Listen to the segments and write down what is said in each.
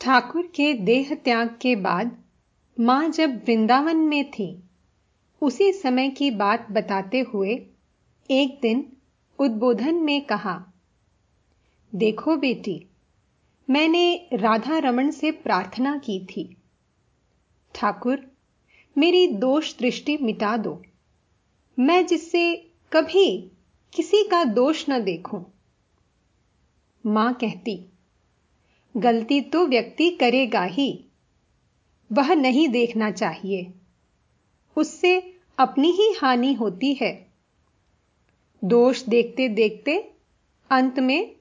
ठाकुर के देह त्याग के बाद माँ जब वृंदावन में थी, उसी समय की बात बताते हुए एक दिन उद्बोधन में कहा, देखो बेटी, मैंने राधा रमन से प्रार्थना की थी। ठाकुर, मेरी दोष दृष्टि मिटा दो। मैं जिससे कभी किसी का दोष न देखूँ। माँ कहती गलती तो व्यक्ति करेगा ही। वह नहीं देखना चाहिए। उससे अपनी ही हानि होती है। दोष देखते देखते अंत में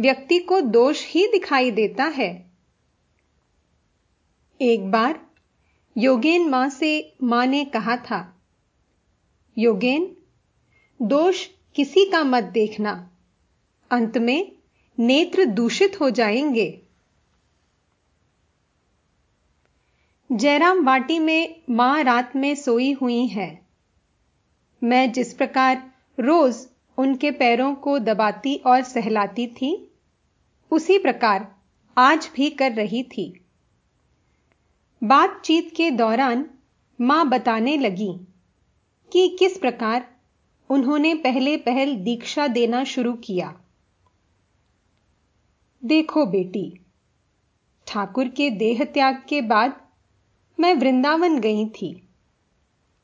व्यक्ति को दोष ही दिखाई देता है। एक बार योगेन माँ से माँ ने कहा था, योगेन, दोष किसी का मत देखना। अंत में नेत्र दूषित हो जाएँगे। जयराम वाटी में माँ रात में सोई हुई है। मैं जिस प्रकार रोज उनके पैरों को दबाती और सहलाती थी, उसी प्रकार आज भी कर रही थी। बातचीत के दौरान माँ बताने लगी कि किस प्रकार उन्होंने पहले पहल दीक्षा देना शुरू किया। देखो बेटी, ठाकुर के देह त्याग के बाद मैं वृंदावन गई थी।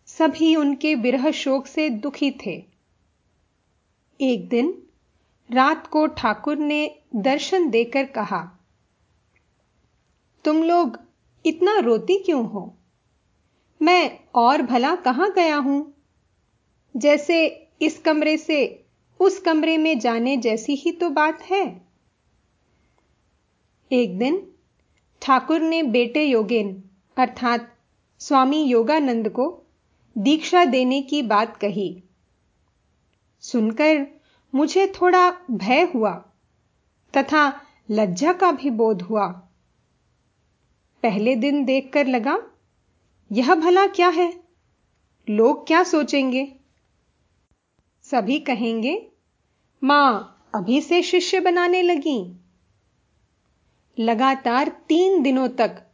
सभी उनके विरह शोक से दुखी थे। एक दिन रात को ठाकुर ने दर्शन देकर कहा, तुम लोग इतना रोती क्यों हो? मैं और भला कहाँ गया हूँ? जैसे इस कमरे से उस कमरे में जाने जैसी ही तो बात है। एक दिन ठाकुर ने बेटे योगेन अर्थात स्वामी योगानंद को दीक्षा देने की बात कही। सुनकर मुझे थोड़ा भय हुआ तथा लज्जा का भी बोध हुआ। पहले दिन देखकर लगा, यह भला क्या है? लोग क्या सोचेंगे? सभी कहेंगे, माँ अभी से शिष्य बनाने लगी। लगातार तीन दिनों तक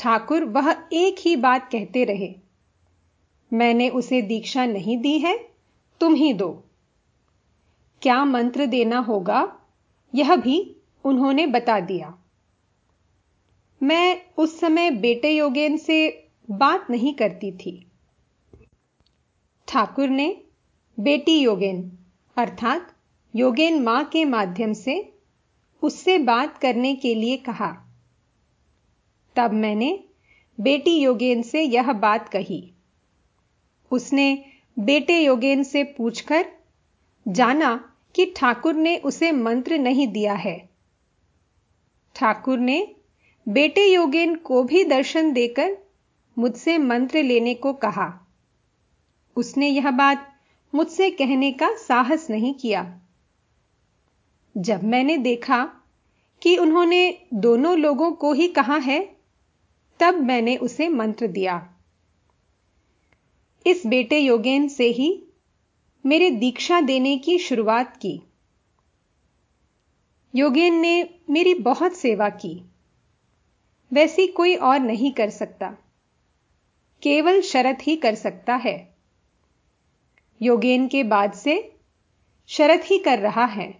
ठाकुर वह एक ही बात कहते रहे, मैंने उसे दीक्षा नहीं दी है, तुम ही दो। क्या मंत्र देना होगा, यह भी उन्होंने बता दिया। मैं उस समय बेटे योगेन से बात नहीं करती थी। ठाकुर ने बेटी योगेन, अर्थात योगेन माँ के माध्यम से उससे बात करने के लिए कहा। तब मैंने, बेटी योगेन से यह बात कही। उसने बेटे योगेन से पूछकर, जाना कि ठाकुर ने उसे मंत्र नहीं दिया है? ठाकुर ने बेटे योगेन को भी दर्शन देकर मुझसे मंत्र लेने को कहा। उसने यह बात मुझसे कहने का साहस नहीं किया। जब मैंने देखा कि उन्होंने दोनों लोगों को ही कहा है तब मैंने उसे मंत्र दिया। इस बेटे योगेन से ही मेरे दीक्षा देने की शुरुआत की। योगेन ने मेरी बहुत सेवा की। वैसी कोई और नहीं कर सकता। केवल शरत ही कर सकता है। योगेन के बाद से शरत ही कर रहा है।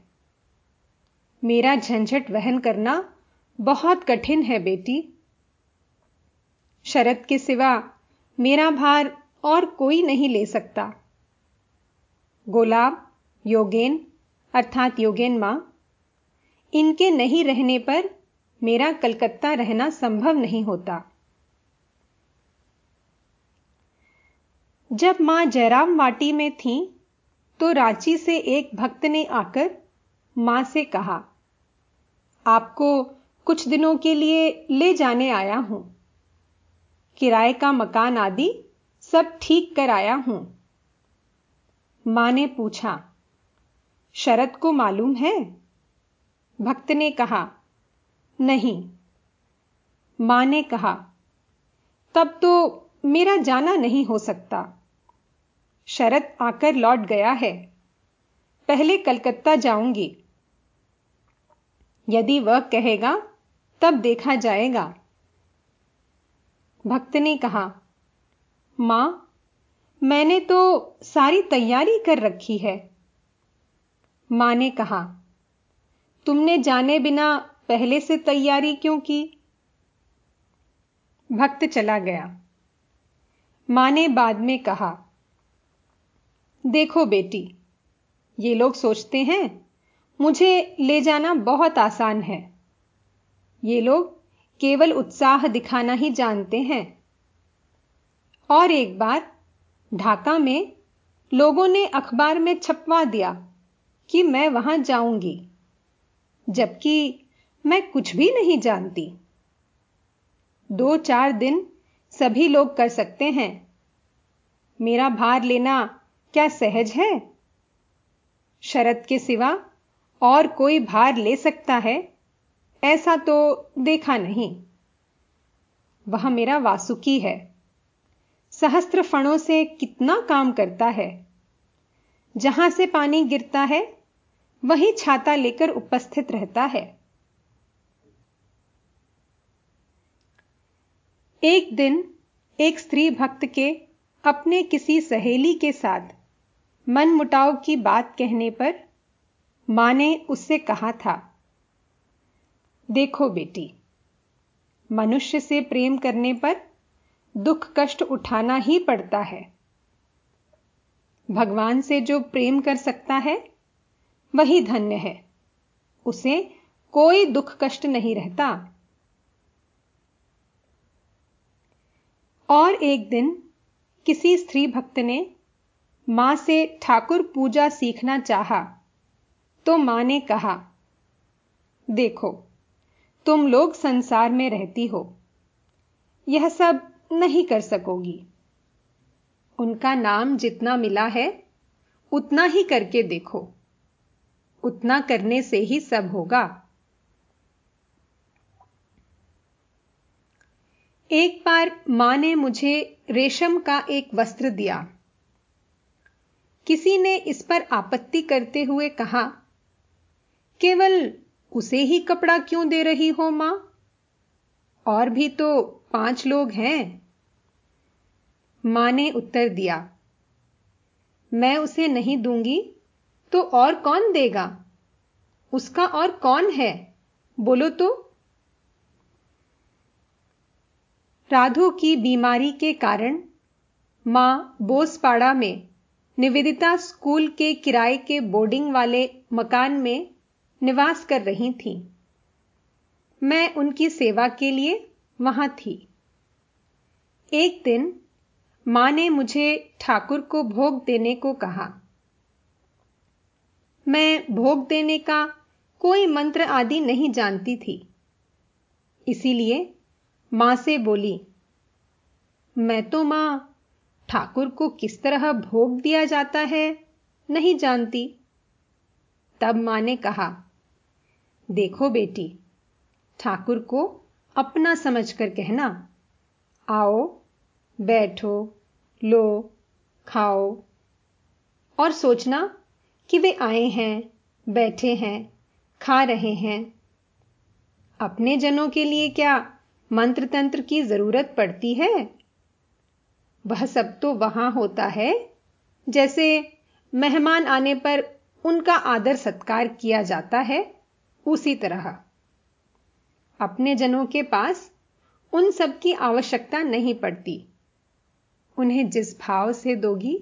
मेरा झंझट वहन करना बहुत कठिन है बेटी। शरद के सिवा मेरा भार और कोई नहीं ले सकता। गोलाब, योगेन, अर्थात योगेन माँ, इनके नहीं रहने पर मेरा कलकत्ता रहना संभव नहीं होता। जब माँ जयराम वाटी में थी तो रांची से एक भक्त ने आकर माँ से कहा, आपको कुछ दिनों के लिए ले जाने आया हूँ। किराए का मकान आदि सब ठीक कराया हूँ। माँ ने पूछा शरद को मालूम है? भक्त ने कहा, नहीं। माँ ने कहा, तब तो मेरा जाना नहीं हो सकता। शरद आकर लौट गया है। पहले कलकत्ता जाऊँगी। यदि वह कहेगा, तब देखा जाएगा। भक्त ने कहा, माँ, मैंने तो सारी तैयारी कर रखी है। माँ ने कहा, तुमने जाने बिना पहले से तैयारी क्यों की? भक्त चला गया। माँ ने बाद में कहा, देखो बेटी, ये लोग सोचते हैं, मुझे ले जाना बहुत आसान है। ये लोग केवल उत्साह दिखाना ही जानते हैं। और एक बार, ढाका में लोगों ने अखबार में छपवा दिया कि मैं वहाँ जाऊँगी, जबकि मैं कुछ भी नहीं जानती। दो चार दिन सभी लोग कर सकते हैं। मेरा भार लेना क्या सहज है? शरत के सिवा और कोई भार ले सकता है? ऐसा तो देखा नहीं। वह मेरा वासुकी है। सहस्त्र फणों से कितना काम करता है। जहाँ से पानी गिरता है, वहीं छाता लेकर उपस्थित रहता है। एक दिन एक स्त्री भक्त के अपने किसी सहेली के साथ मन मुटाव की बात कहने पर माँ ने उससे कहा था देखो बेटी। मनुष्य से प्रेम करने पर दुख कष्ट उठाना ही पड़ता है। भगवान से जो प्रेम कर सकता है, वही धन्य है। उसे कोई दुख कष्ट नहीं रहता। और एक दिन किसी स्त्री भक्त ने माँ से ठाकुर पूजा सीखना चाहा तो माँ ने कहा, देखो तुम लोग संसार में रहती हो। यह सब नहीं कर सकोगी। उनका नाम जितना मिला है, उतना ही करके देखो। उतना करने से ही सब होगा। एक बार माँ ने मुझे रेशम का एक वस्त्र दिया। किसी ने इस पर आपत्ति करते हुए कहा, केवल उसे ही कपड़ा क्यों दे रही हो माँ? और भी तो पाँच लोग हैं। माँ ने उत्तर दिया, मैं उसे नहीं दूँगी तो और कौन देगा? उसका और कौन है? बोलो तो। राधु की बीमारी के कारण माँ बोसपाड़ा में निवेदिता स्कूल के किराए के बोर्डिंग वाले मकान में निवास कर रही थी। मैं उनकी सेवा के लिए वहाँ थी। एक दिन माँ ने मुझे ठाकुर को भोग देने को कहा। मैं भोग देने का कोई मंत्र आदि नहीं जानती थी। इसीलिए माँ से बोली, मैं तो माँ ठाकुर को किस तरह भोग दिया जाता है नहीं जानती? तब माँ ने कहा देखो बेटी, ठाकुर को अपना समझकर कहना, आओ, बैठो, लो, खाओ, और सोचना कि वे आए हैं, बैठे हैं, खा रहे हैं। अपने जनों के लिए क्या मंत्र तंत्र की ज़रूरत पड़ती है? वह सब तो वहाँ होता है, जैसे मेहमान आने पर उनका आदर सत्कार किया जाता है। उसी तरह। अपने जनों के पास उन सब की आवश्यकता नहीं पड़ती। उन्हें जिस भाव से दोगी,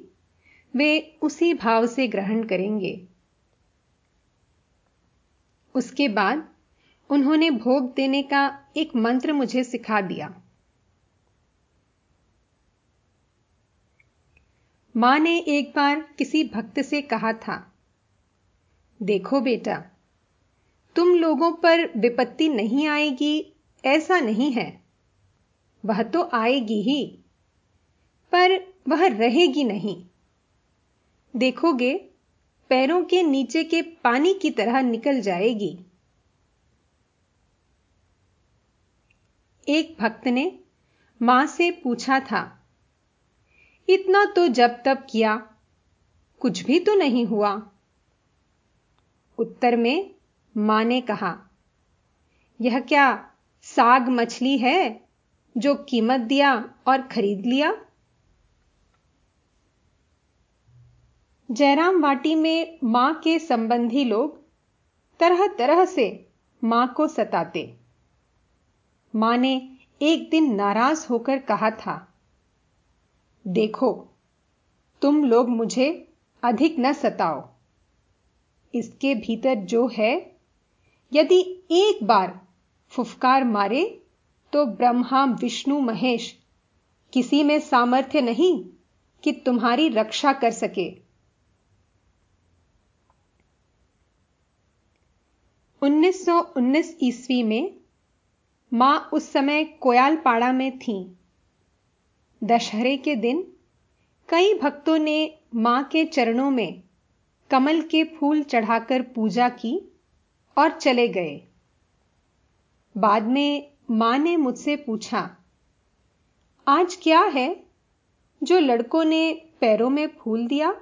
वे उसी भाव से ग्रहण करेंगे। उसके बाद उन्होंने भोग देने का एक मंत्र मुझे सिखा दिया। माँ ने एक बार किसी भक्त से कहा था, देखो बेटा तुम लोगों पर विपत्ति नहीं आएगी, ऐसा नहीं है। वह तो आएगी ही, पर वह रहेगी नहीं। देखोगे, पैरों के नीचे के पानी की तरह निकल जाएगी। एक भक्त ने माँ से पूछा था, इतना तो जब तब किया, कुछ भी तो नहीं हुआ? उत्तर में माँ ने कहा, यह क्या साग मछली है जो कीमत दिया और खरीद लिया? जयराम वाटी में माँ के संबंधी लोग तरह तरह से माँ को सताते। माँ ने एक दिन नाराज़ होकर कहा था, देखो, तुम लोग मुझे अधिक न सताओ। इसके भीतर जो है यदि एक बार फुफकार मारे तो ब्रह्मा, विष्णु, महेश किसी में सामर्थ्य नहीं कि तुम्हारी रक्षा कर सके 1919 ईस्वी में माँ उस समय कोयालपाड़ा में थीं। दशहरे के दिन कई भक्तों ने माँ के चरणों में कमल के फूल चढ़ाकर पूजा की और चले गए। बाद में माँ ने मुझसे पूछा, आज क्या है जो लड़कों ने पैरों में फूल दिया?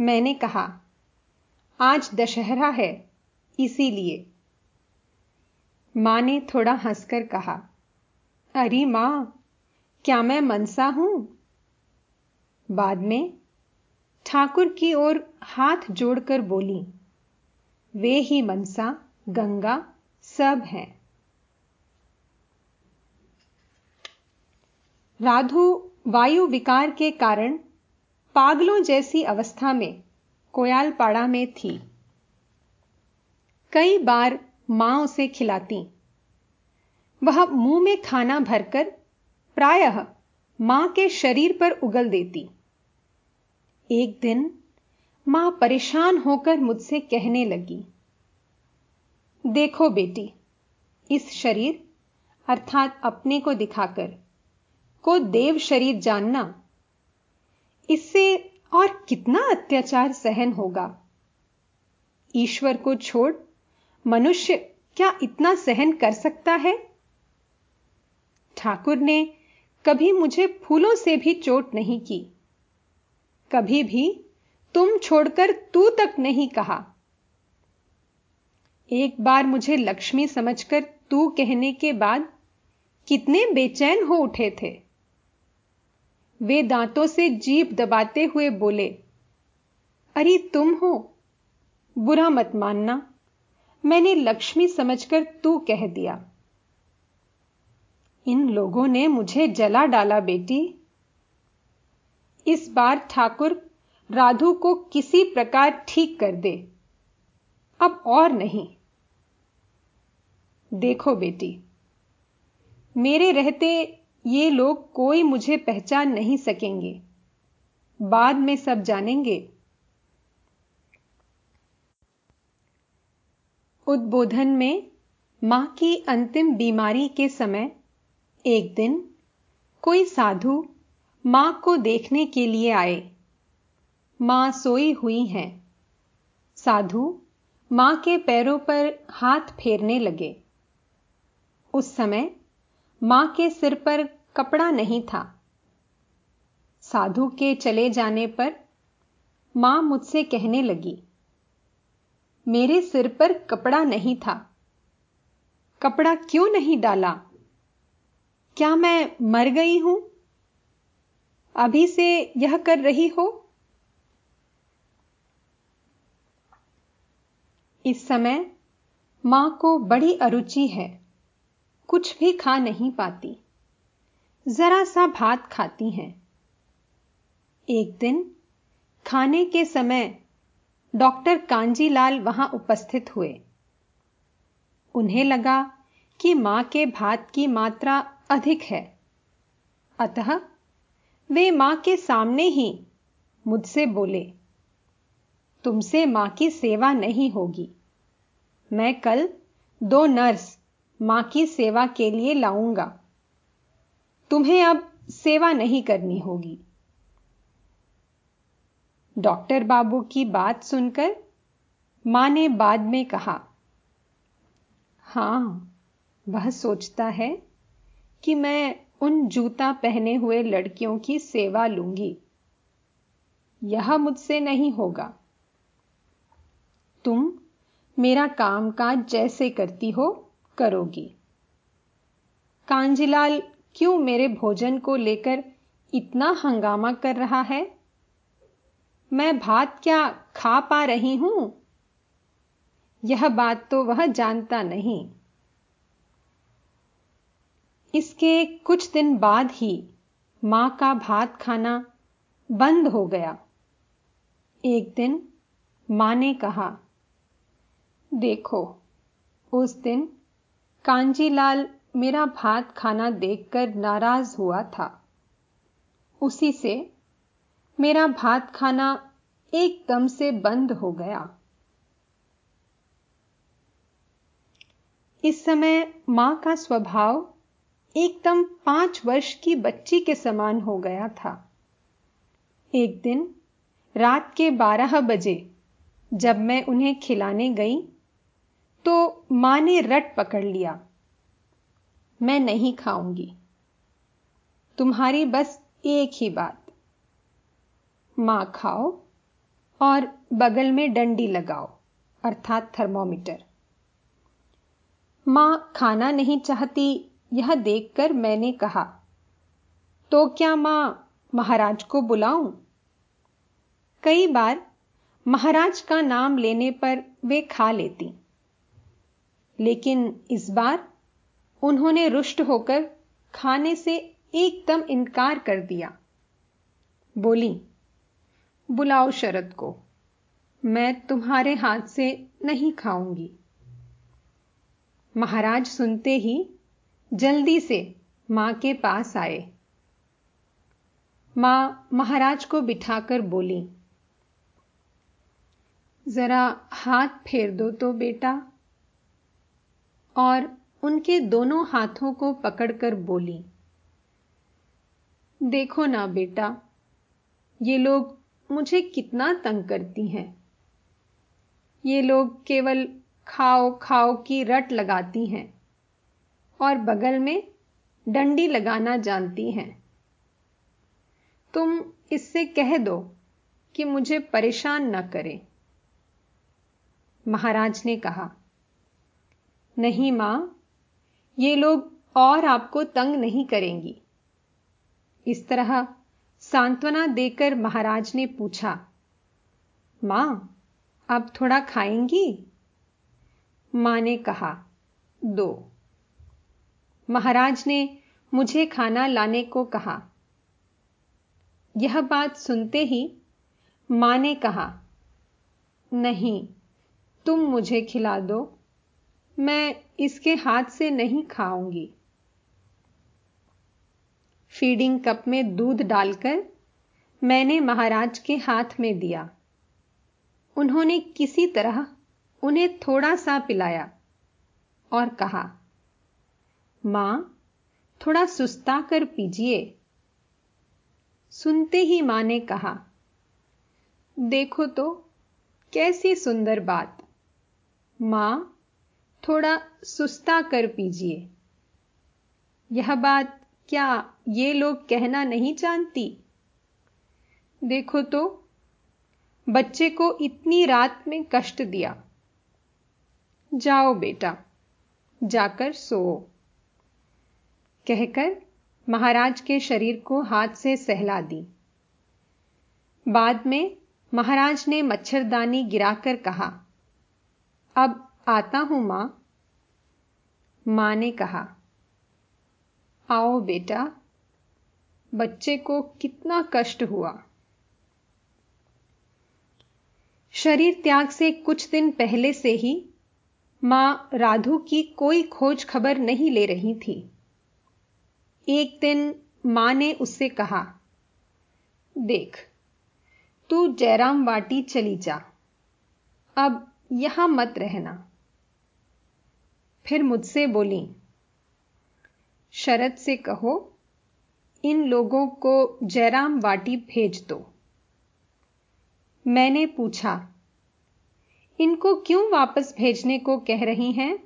मैंने कहा, आज दशहरा है, इसीलिए। माँ ने थोड़ा हंसकर कहा, अरे माँ, क्या मैं मनसा हूँ? बाद में ठाकुर की ओर हाथ जोड़कर बोली वे ही मनसा, गंगा, सब हैं। राधु, वायु विकार के कारण पागलों जैसी अवस्था में, कोयालपाड़ा में थी। कई बार माँ उसे खिलाती। वह मुँह में खाना भरकर प्रायः माँ के शरीर पर उगल देती। एक दिन माँ परेशान होकर मुझसे कहने लगी, देखो बेटी, इस शरीर, अर्थात अपने को दिखाकर, को देव शरीर जानना, इससे और कितना अत्याचार सहन होगा? ईश्वर को छोड़ मनुष्य क्या इतना सहन कर सकता है? ठाकुर ने कभी मुझे फूलों से भी चोट नहीं की, कभी भी तुम छोड़कर तू तक नहीं कहा। एक बार मुझे लक्ष्मी समझकर तू कहने के बाद कितने बेचैन हो उठे थे। वे दांतों से जीप दबाते हुए बोले, अरे तुम हो, बुरा मत मानना। मैंने लक्ष्मी समझकर तू कह दिया। इन लोगों ने मुझे जला डाला, बेटी। इस बार ठाकुर राधु को किसी प्रकार ठीक कर दे। अब और नहीं। देखो बेटी, मेरे रहते ये लोग कोई मुझे पहचान नहीं सकेंगे। बाद में सब जानेंगे। उद्बोधन में माँ की अंतिम बीमारी के समय, एक दिन कोई साधु माँ को देखने के लिए आए। माँ सोई हुई हैं। साधु माँ के पैरों पर हाथ फेरने लगे। उस समय माँ के सिर पर कपड़ा नहीं था। साधु के चले जाने पर माँ मुझसे कहने लगी, मेरे सिर पर कपड़ा नहीं था। कपड़ा क्यों नहीं डाला? क्या मैं मर गई हूँ? अभी से यह कर रही हो? इस समय माँ को बड़ी अरुचि है। कुछ भी खा नहीं पाती। जरा सा भात खाती हैं। एक दिन खाने के समय डॉक्टर कांजीलाल वहाँ उपस्थित हुए। उन्हें लगा कि माँ के भात की मात्रा अधिक है। अतः वे माँ के सामने ही मुझसे बोले, तुमसे माँ की सेवा नहीं होगी। मैं कल दो नर्स माँ की सेवा के लिए लाऊँगा। तुम्हें अब सेवा नहीं करनी होगी। डॉक्टर बाबू की बात सुनकर माँ ने बाद में कहा, हाँ, वह सोचता है कि मैं उन जूता पहने हुए लड़कियों की सेवा लूँगी। यह मुझसे नहीं होगा। तुम मेरा कामकाज जैसे करती हो, करोगी। कांजीलाल, क्यों मेरे भोजन को लेकर इतना हंगामा कर रहा है? मैं भात क्या खा पा रही हूँ? यह बात तो वह जानता नहीं। इसके कुछ दिन बाद ही माँ का भात खाना बंद हो गया। एक दिन माँ ने कहा देखो। उस दिन कांजीलाल मेरा भात खाना देखकर नाराज़ हुआ था। उसी से मेरा भात खाना एकदम से बंद हो गया। इस समय माँ का स्वभाव एकदम पाँच वर्ष की बच्ची के समान हो गया था। एक दिन रात के बारह बजे जब मैं उन्हें खिलाने गई तो माँ ने रट पकड़ लिया। मैं नहीं खाऊँगी। तुम्हारी बस एक ही बात। माँ खाओ और बगल में डंडी लगाओ, अर्थात थर्मोमीटर। माँ खाना नहीं चाहती, यह देखकर मैंने कहा तो क्या माँ महाराज को बुलाऊं? कई बार महाराज का नाम लेने पर वे खा लेती। लेकिन इस बार उन्होंने रुष्ट होकर खाने से एकदम इनकार कर दिया। बोली, बुलाओ शरद को, मैं तुम्हारे हाथ से नहीं खाऊँगी। महाराज सुनते ही जल्दी से माँ के पास आए। माँ महाराज को बिठाकर बोली, जरा हाथ फेर दो तो बेटा और उनके दोनों हाथों को पकड़कर बोली, देखो ना बेटा, ये लोग मुझे कितना तंग करती हैं। ये लोग केवल खाओ खाओ की रट लगाती हैं और बगल में डंडी लगाना जानती हैं। तुम इससे कह दो कि मुझे परेशान न करे। महाराज ने कहा नहीं माँ, ये लोग और आपको तंग नहीं करेंगी। इस तरह सांत्वना देकर महाराज ने पूछा, माँ आप थोड़ा खाएँगी? माँ ने कहा, दो। महाराज ने मुझे खाना लाने को कहा। यह बात सुनते ही माँ ने कहा, नहीं, तुम मुझे खिला दो। मैं इसके हाथ से नहीं खाऊँगी। फीडिंग कप में दूध डालकर मैंने महाराज के हाथ में दिया। उन्होंने किसी तरह उन्हें थोड़ा सा पिलाया और कहा, माँ, थोड़ा सुस्ता कर पीजिए। सुनते ही माँ ने कहा, देखो तो कैसी सुंदर बात। माँ थोड़ा सुस्ता कर पीजिए। यह बात क्या ये लोग कहना नहीं जानती? देखो तो बच्चे को इतनी रात में कष्ट दिया। जाओ बेटा, जाकर सो। कहकर महाराज के शरीर को हाथ से सहला दी। बाद में महाराज ने मच्छरदानी गिराकर कहा, अब आता हूँ माँ। माँ ने कहा, आओ बेटा, बच्चे को कितना कष्ट हुआ। शरीर त्याग से कुछ दिन पहले से ही माँ राधु की कोई खोज खबर नहीं ले रही थी। एक दिन माँ ने उससे कहा, देख, तू जयराम वाटी चली जा। अब यहाँ मत रहना। फिर मुझसे बोली, शरद से कहो, इन लोगों को जयराम वाटी भेज दो। मैंने पूछा, इनको क्यों वापस भेजने को कह रही हैं?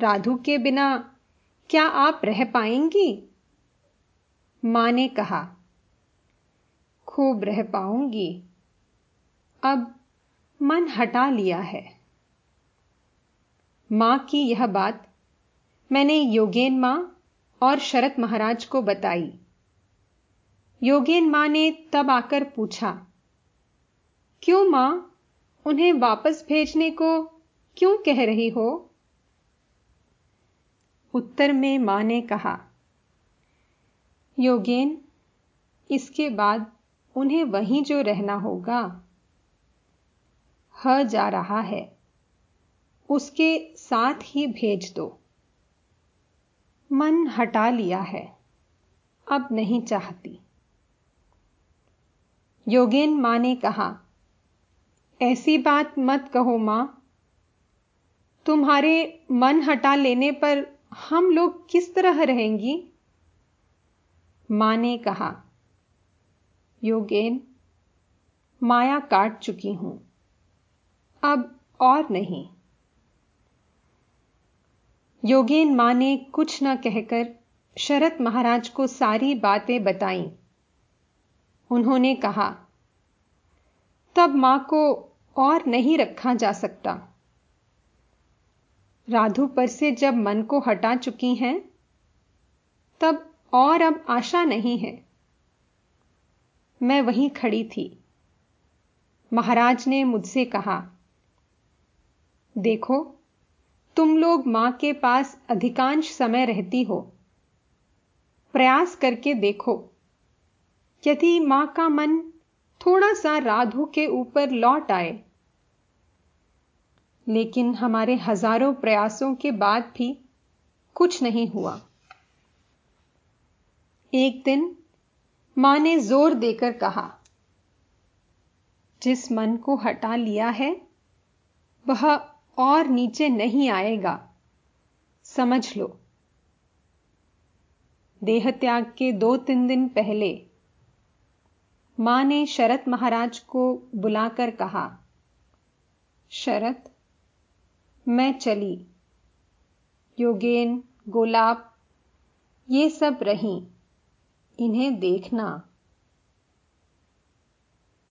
राधु के बिना क्या आप रह पाएँगी? माँ ने कहा, खूब रह पाऊँगी। अब मन हटा लिया है। माँ की यह बात मैंने योगेन माँ और शरत महाराज को बताई। योगेन माँ ने तब आकर पूछा, क्यों माँ, उन्हें वापस भेजने को क्यों कह रही हो? उत्तर में माँ ने कहा, योगेन, इसके बाद उन्हें वहीं जो रहना होगा, ह जा रहा है। उसके साथ ही भेज दो। मन हटा लिया है। अब नहीं चाहती। योगेन माँ ने कहा, ऐसी बात मत कहो माँ। तुम्हारे मन हटा लेने पर हम लोग किस तरह रहेंगी? माँ ने कहा, योगेन, माया काट चुकी हूँ। अब और नहीं। योगेन माँ ने कुछ न कहकर शरत महाराज को सारी बातें बताईं। उन्होंने कहा, तब माँ को और नहीं रखा जा सकता। राधु पर से जब मन को हटा चुकी हैं, तब और अब आशा नहीं है। मैं वहीं खड़ी थी। महाराज ने मुझसे कहा, देखो तुम लोग माँ के पास अधिकांश समय रहती हो। प्रयास करके देखो। यदि माँ का मन थोड़ा सा राधु के ऊपर लौट आए, लेकिन हमारे हज़ारों प्रयासों के बाद भी कुछ नहीं हुआ। एक दिन माँ ने ज़ोर देकर कहा, जिस मन को हटा लिया है, वह और नीचे नहीं आएगा। समझ लो। देह त्याग के दो तीन दिन पहले, माँ ने शरत महाराज को बुलाकर कहा, शरत, मैं चली। योगेन, गोलाब, ये सब रही। इन्हें देखना।